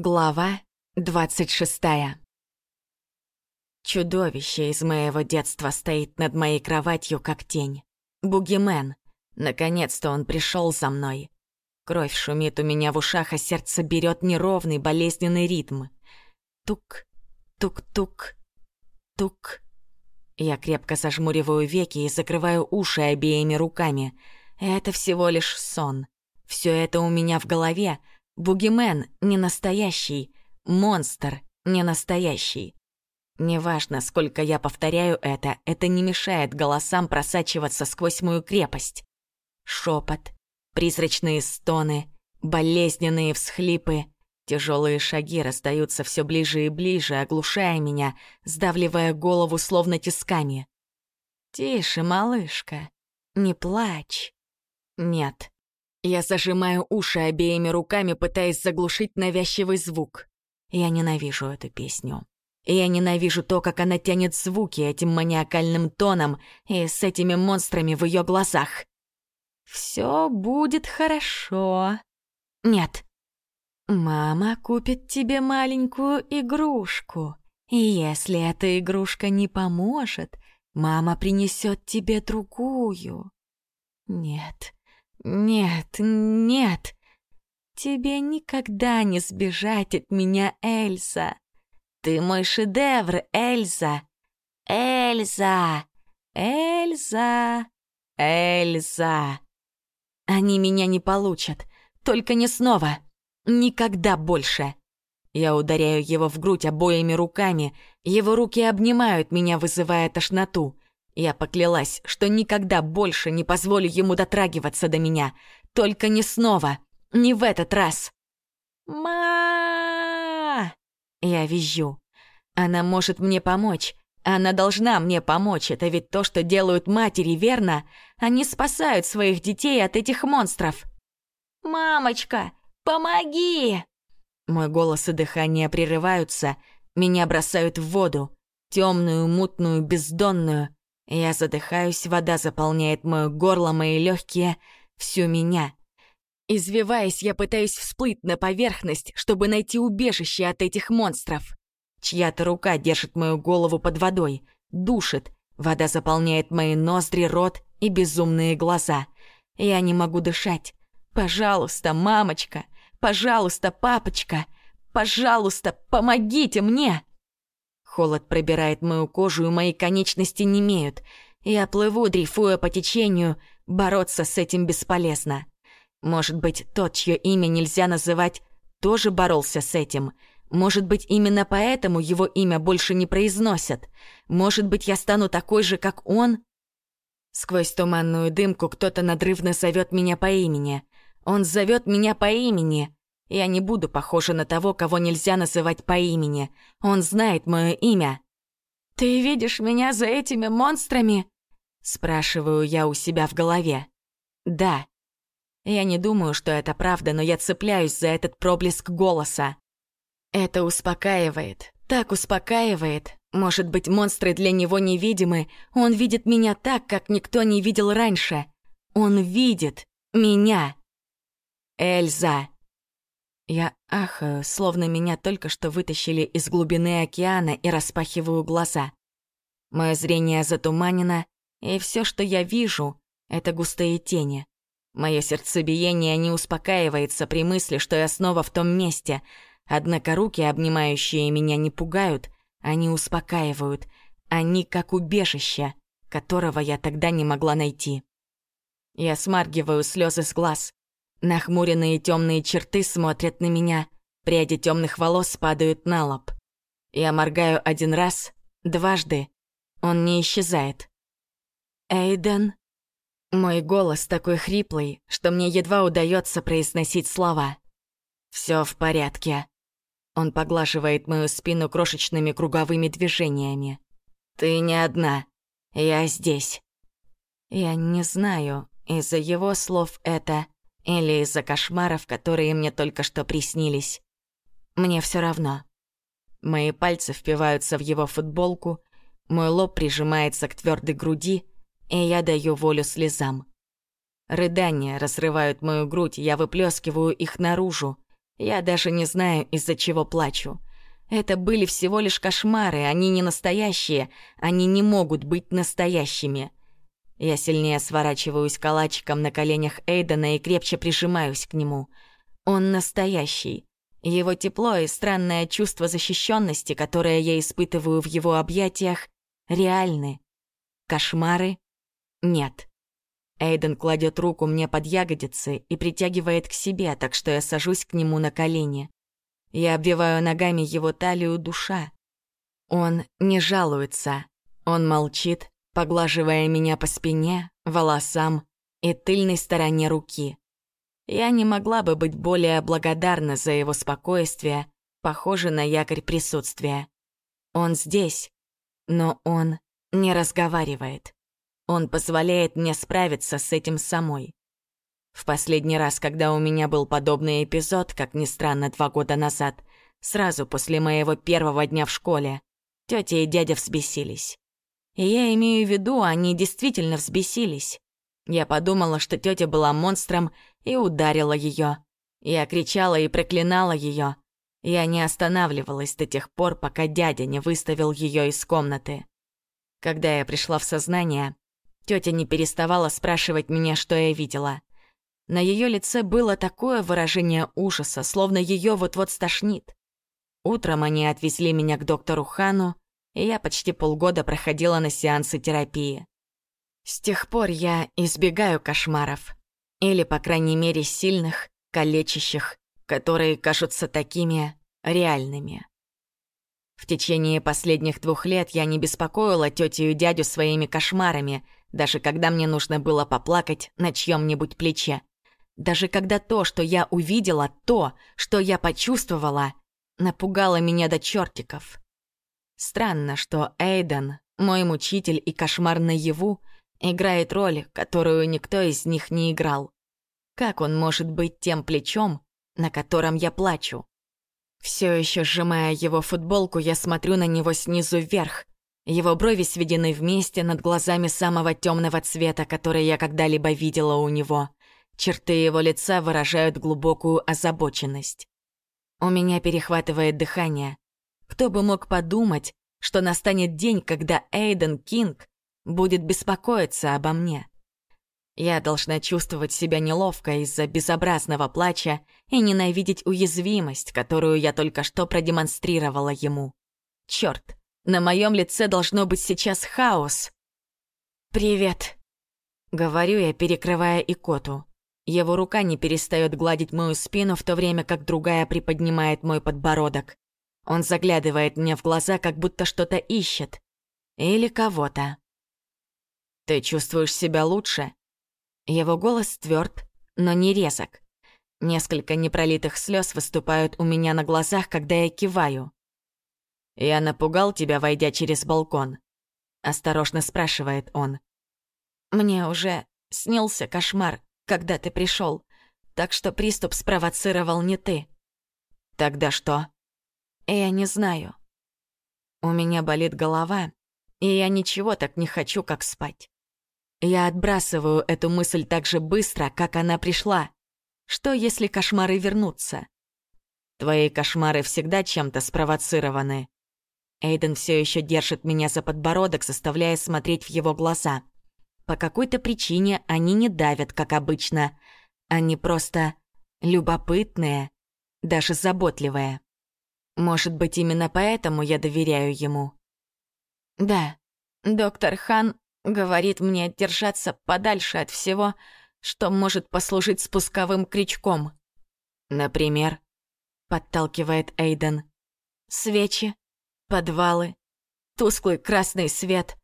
Глава 26 Чудовище из моего детства стоит над моей кроватью, как тень. Бугимен. Наконец-то он пришел за мной. Кровь шумит у меня в ушах, а сердце берет неровный болезненный ритм. Тук, тук-тук, тук. Я крепко зажмуриваю веки и закрываю уши обеими руками. Это всего лишь сон. Все это у меня в голове, Бугимен не настоящий, монстр не настоящий. Неважно, сколько я повторяю это, это не мешает голосам просачиваться сквозь мою крепость. Шепот, призрачные стоны, болезненные всхлипы, тяжелые шаги расстаются все ближе и ближе, оглушая меня, сдавливая голову словно тисками. «Тише, малышка, не плачь». Нет, я зажимаю уши обеими руками, пытаясь заглушить навязчивый звук. Я ненавижу эту песню. Я ненавижу то, как она тянет звуки этим маниакальным тоном и с этими монстрами в ее глазах. Все будет хорошо. Нет. Мама купит тебе маленькую игрушку. И если эта игрушка не поможет, мама принесет тебе другую. Нет. «Нет, нет, тебе никогда не сбежать от меня, Эльза. Ты мой шедевр, Эльза. Эльза, Эльза, Эльза. Они меня не получат, только не снова, никогда больше». Я ударяю его в грудь обоими руками, его руки обнимают меня, вызывая тошноту. Я поклялась, что никогда больше не позволю ему дотрагиваться до меня. Только не снова. Не в этот раз. ма Я визжу. Она может мне помочь. Она должна мне помочь. Это ведь то, что делают матери, верно? Они спасают своих детей от этих монстров. «Мамочка, помоги!» Мой голос и дыхание прерываются. Меня бросают в воду. Темную, мутную, бездонную. Я задыхаюсь, вода заполняет мое горло, мои легкие, всю меня. Извиваясь, я пытаюсь всплыть на поверхность, чтобы найти убежище от этих монстров. Чья-то рука держит мою голову под водой, душит. Вода заполняет мои ноздри, рот и безумные глаза. Я не могу дышать. Пожалуйста, мамочка, пожалуйста, папочка, пожалуйста, помогите мне!» Холод пробирает мою кожу, и мои конечности немеют. Я плыву, дрейфуя по течению, бороться с этим бесполезно. Может быть, тот, чье имя нельзя называть, тоже боролся с этим. Может быть, именно поэтому его имя больше не произносят. Может быть, я стану такой же, как он? Сквозь туманную дымку кто-то надрывно зовет меня по имени. Он зовет меня по имени. Я не буду похожа на того, кого нельзя называть по имени. Он знает мое имя. «Ты видишь меня за этими монстрами?» Спрашиваю я у себя в голове. «Да». Я не думаю, что это правда, но я цепляюсь за этот проблеск голоса. Это успокаивает, так успокаивает. Может быть, монстры для него невидимы. Он видит меня так, как никто не видел раньше. Он видит меня. Эльза. Я ахаю, словно меня только что вытащили из глубины океана и распахиваю глаза. Мое зрение затуманено, и все, что я вижу, — это густые тени. Мое сердцебиение не успокаивается при мысли, что я снова в том месте, однако руки, обнимающие меня, не пугают, они успокаивают, они как убежище, которого я тогда не могла найти. Я смаргиваю слезы с глаз, Нахмуренные темные черты смотрят на меня, пряди темных волос падают на лоб. Я моргаю один раз, дважды. Он не исчезает. «Эйден?» Мой голос такой хриплый, что мне едва удается произносить слова. Все в порядке». Он поглаживает мою спину крошечными круговыми движениями. «Ты не одна. Я здесь». Я не знаю, из-за его слов это или из-за кошмаров, которые мне только что приснились. Мне все равно. Мои пальцы впиваются в его футболку, мой лоб прижимается к твердой груди, и я даю волю слезам. Рыдания разрывают мою грудь, я выплескиваю их наружу. Я даже не знаю, из-за чего плачу. Это были всего лишь кошмары, они не настоящие, они не могут быть настоящими. Я сильнее сворачиваюсь калачиком на коленях Эйдена и крепче прижимаюсь к нему. Он настоящий. Его тепло и странное чувство защищенности, которое я испытываю в его объятиях, реальны. Кошмары? Нет. Эйден кладет руку мне под ягодицы и притягивает к себе, так что я сажусь к нему на колени. Я обвиваю ногами его талию душа. Он не жалуется. Он молчит, поглаживая меня по спине, волосам и тыльной стороне руки. Я не могла бы быть более благодарна за его спокойствие, похоже на якорь присутствия. Он здесь, но он не разговаривает. Он позволяет мне справиться с этим самой. В последний раз, когда у меня был подобный эпизод, как ни странно, два года назад, сразу после моего первого дня в школе, тетя и дядя взбесились. И я имею в виду, они действительно взбесились. Я подумала, что тетя была монстром и ударила ее. Я кричала и проклинала ее. Я не останавливалась до тех пор, пока дядя не выставил ее из комнаты. Когда я пришла в сознание, тетя не переставала спрашивать меня, что я видела. На ее лице было такое выражение ужаса, словно ее вот-вот стошнит. Утром они отвезли меня к доктору Хану, и я почти полгода проходила на сеансы терапии. С тех пор я избегаю кошмаров. Или, по крайней мере, сильных, калечащих, которые кажутся такими реальными. В течение последних двух лет я не беспокоила тетю и дядю своими кошмарами, даже когда мне нужно было поплакать на чьем-нибудь плече. Даже когда то, что я увидела, то, что я почувствовала, напугало меня до чертиков. Странно, что Эйден, мой мучитель и кошмар наяву, играет роль, которую никто из них не играл. Как он может быть тем плечом, на котором я плачу? Все еще сжимая его футболку, я смотрю на него снизу вверх. Его брови сведены вместе над глазами самого темного цвета, который я когда-либо видела у него. Черты его лица выражают глубокую озабоченность. У меня перехватывает дыхание. Кто бы мог подумать, что настанет день, когда Эйден Кинг будет беспокоиться обо мне. Я должна чувствовать себя неловко из-за безобразного плача и ненавидеть уязвимость, которую я только что продемонстрировала ему. Черт, на моем лице должно быть сейчас хаос. «Привет», — говорю я, перекрывая икоту. Его рука не перестает гладить мою спину, в то время как другая приподнимает мой подбородок. Он заглядывает мне в глаза, как будто что-то ищет. Или кого-то. «Ты чувствуешь себя лучше?» Его голос тверд, но не резок. Несколько непролитых слез выступают у меня на глазах, когда я киваю. «Я напугал тебя, войдя через балкон?» Осторожно спрашивает он. «Мне уже снился кошмар, когда ты пришел, так что приступ спровоцировал не ты. Тогда что? Я не знаю. У меня болит голова, и я ничего так не хочу, как спать. Я отбрасываю эту мысль так же быстро, как она пришла. Что, если кошмары вернутся? Твои кошмары всегда чем-то спровоцированы. Эйден все еще держит меня за подбородок, заставляя смотреть в его глаза — по какой-то причине они не давят, как обычно. Они просто любопытные, даже заботливые. Может быть, именно поэтому я доверяю ему. Да, доктор Хан говорит мне держаться подальше от всего, что может послужить спусковым крючком. Например, подталкивает Эйден. Свечи, подвалы, тусклый красный свет,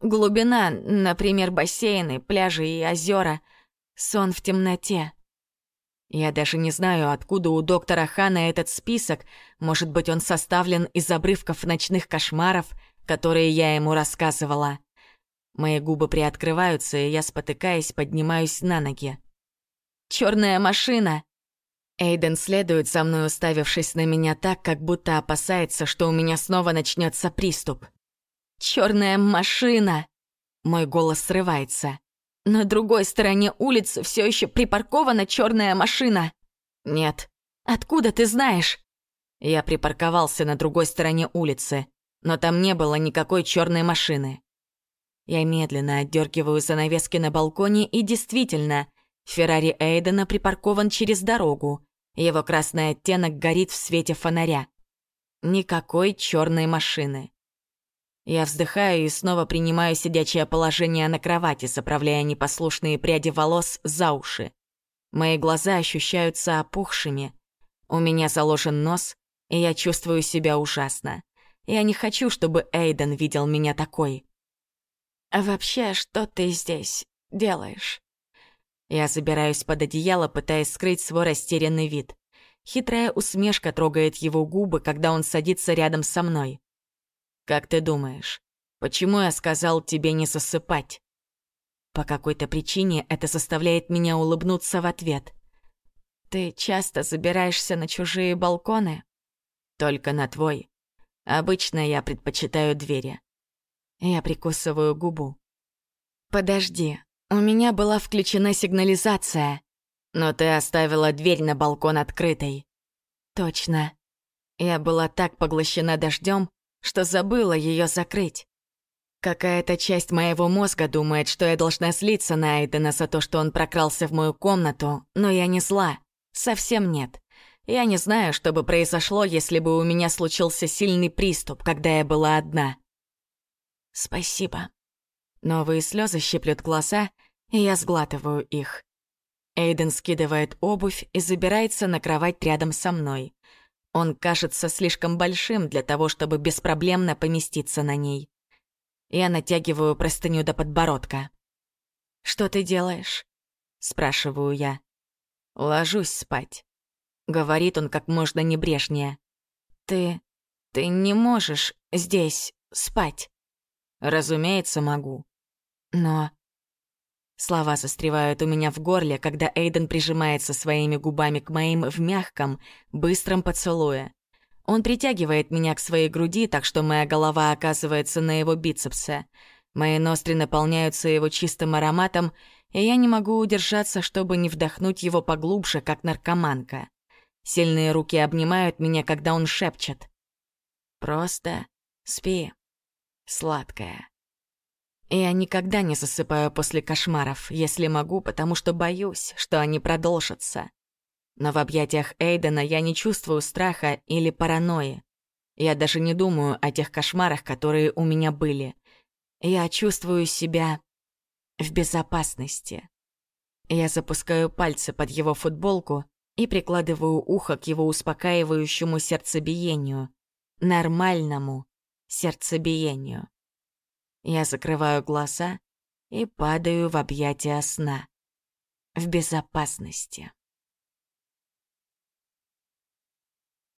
Глубина, например, бассейны, пляжи и озера. Сон в темноте. Я даже не знаю, откуда у доктора Хана этот список. Может быть, он составлен из обрывков ночных кошмаров, которые я ему рассказывала. Мои губы приоткрываются, и я, спотыкаясь, поднимаюсь на ноги. Черная машина!» Эйден следует за мной, уставившись на меня так, как будто опасается, что у меня снова начнется приступ. Черная машина!» Мой голос срывается. На другой стороне улицы все еще припаркована черная машина. Нет, Откуда ты знаешь?» Я припарковался на другой стороне улицы, но там не было никакой черной машины. Я медленно отдергиваю занавески на балконе, и действительно, Феррари Эйдена припаркован через дорогу. Его красный оттенок горит в свете фонаря. Никакой черной машины. Я вздыхаю и снова принимаю сидячее положение на кровати, заправляя непослушные пряди волос за уши. Мои глаза ощущаются опухшими. У меня заложен нос, и я чувствую себя ужасно. Я не хочу, чтобы Эйден видел меня такой. «А вообще, что ты здесь делаешь?» Я забираюсь под одеяло, пытаясь скрыть свой растерянный вид. Хитрая усмешка трогает его губы, когда он садится рядом со мной. «Как ты думаешь, почему я сказал тебе не засыпать?» По какой-то причине это заставляет меня улыбнуться в ответ. «Ты часто забираешься на чужие балконы?» «Только на твой. Обычно я предпочитаю двери». Я прикусываю губу. «Подожди, у меня была включена сигнализация, но ты оставила дверь на балкон открытой». «Точно. Я была так поглощена дождем, что забыла ее закрыть. Какая-то часть моего мозга думает, что я должна злиться на Эйдена за то, что он прокрался в мою комнату, но я не зла. Совсем нет. Я не знаю, что бы произошло, если бы у меня случился сильный приступ, когда я была одна. Спасибо. Новые слезы щиплют глаза, и я сглатываю их. Эйден скидывает обувь и забирается на кровать рядом со мной. Он кажется слишком большим для того, чтобы беспроблемно поместиться на ней. Я натягиваю простыню до подбородка. «Что ты делаешь?» — спрашиваю я. «Ложусь спать», — говорит он как можно небрежнее. «Ты... ты не можешь здесь спать?» «Разумеется, могу». «Но...» Слова застревают у меня в горле, когда Эйден прижимается своими губами к моим в мягком, быстром поцелуе. Он притягивает меня к своей груди, так что моя голова оказывается на его бицепсе. Мои ноздри наполняются его чистым ароматом, и я не могу удержаться, чтобы не вдохнуть его поглубже, как наркоманка. Сильные руки обнимают меня, когда он шепчет. «Просто спи, сладкая». Я никогда не засыпаю после кошмаров, если могу, потому что боюсь, что они продолжатся. Но в объятиях Эйдена я не чувствую страха или паранойи. Я даже не думаю о тех кошмарах, которые у меня были. Я чувствую себя в безопасности. Я запускаю пальцы под его футболку и прикладываю ухо к его успокаивающему сердцебиению, нормальному сердцебиению. Я закрываю глаза и падаю в объятия сна. В безопасности.